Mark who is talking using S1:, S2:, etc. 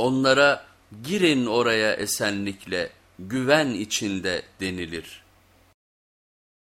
S1: Onlara girin oraya esenlikle, güven içinde denilir.''